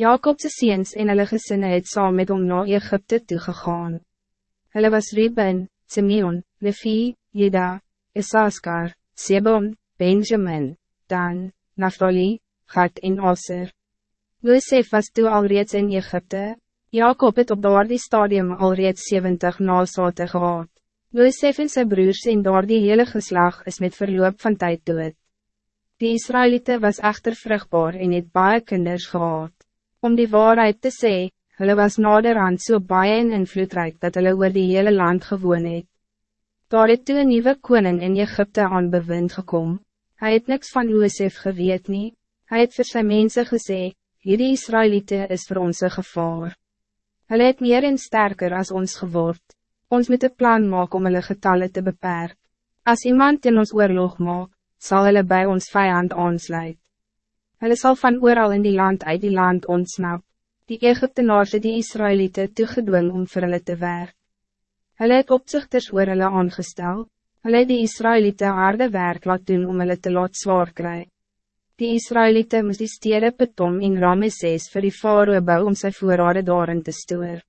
Jacobse seens en hulle gesinne het saam met hom na Egypte toegegaan. Hulle was Reuben, Simeon, Levi, Jeda, Isaskar, Sebon, Benjamin, Dan, Naphtali, Gad en Aser. Joseph was toe alreeds in Egypte. Jacob het op daardie stadium alreeds 70 nalsate gehad. Joseph en sy broers en daardie hele geslag is met verloop van tijd dood. Die Israëlieten was echter vruchtbaar en het baie kinders gehad. Om die waarheid te sê, hulle was naderhand so baie en invloedrijk dat hulle oor die hele land gewoon het. Daar het toe een nieuwe koning in Egypte aan bewind gekom. Hij het niks van Joseph geweet nie. Hy het vir sy mense gesê, hierdie Israëlieten is voor ons een gevaar. Hulle het meer en sterker als ons geword. Ons moet een plan maken om hulle getallen te beperken. Als iemand in ons oorlog maak, zal hulle bij ons vijand aansluit. Hulle sal van ooral in die land uit die land ontsnap. Die Egyptenaars het die Israëlieten toegedwing om vir hulle te werk. Hulle het opzichters oor hulle aangestel. Hulle het die Israëlieten harde werk laat doen om hulle te laat zwaar kry. Die Israëlieten moest die stede Petom in Ramesses vir die faroe bou om sy voorrade daarin te stoor.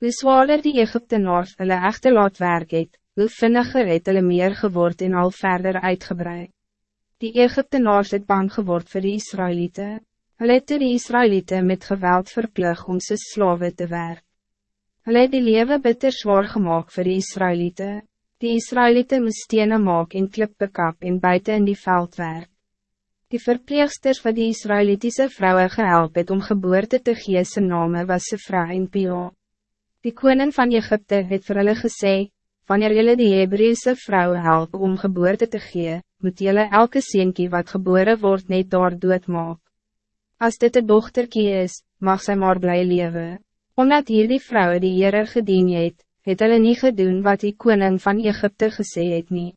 Hoe zwaarder die Egyptenaars hulle echte laat werk het, hoe vinniger het hulle meer geword en al verder uitgebreid. Die Egyptenaars het bang geword voor die Israëlieten. Hulle het die Israëlieten met geweld verplug om ze slaven te werk. Hulle het die lewe bitter zwaar gemaakt voor die Israëlieten. Die Israëlieten moest stenen maak en klippe kap en buiten in die veld werk. Die verpleegsters van die Israëlitische vrouwen gehelp het om geboorte te gee sy name was Sefra en Pio. Die koning van Egypte het vir hulle gesê, wanneer jullie die Hebreeuwse vrouwen help om geboorte te gee, moet jylle elke seentjie wat geboren wordt net daar doodmaak. Als dit een dochterkie is, mag zij maar blij leven. Omdat hier die vrouwen die Heere gedien het, het hulle nie gedoen wat die koning van Egypte gesê het nie.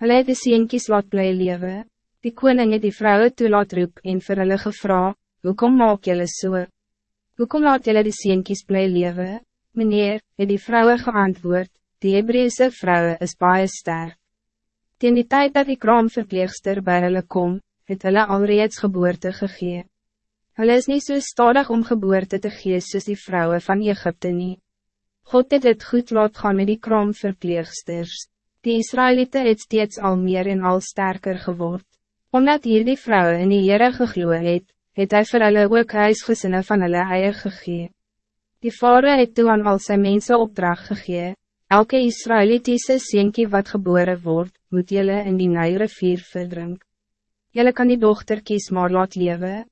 Hulle het die seentjies laat blij leven. Die koning het die vrouwen toe laat roep en vir hulle gevra, hoekom maak jylle so? Hoekom laat jylle die seentjies blij leven? Meneer, het die vrouwen geantwoord, die Hebreeuwse vrouwen is baie sterk. Ten die tijd dat die kraamverpleegster bij hulle kom, het hulle alreeds geboorte gegee. Hulle is niet zo so stadig om geboorte te gee soos die vrouwen van Egypte nie. God het het goed laat gaan met die kraamverpleegsters. Die Israëlieten het steeds al meer en al sterker geword. Omdat hier die vrouwen in die Heere gegloe het, het hy vir hulle ook huisgesinne van hulle eie gegee. Die vader het toe aan al sy mense opdracht gegee, Elke Israëlitische seentjie wat geboren wordt, moet jullie in die Nijrivier verdrink. Jullie kan die dochter kies maar laat leven.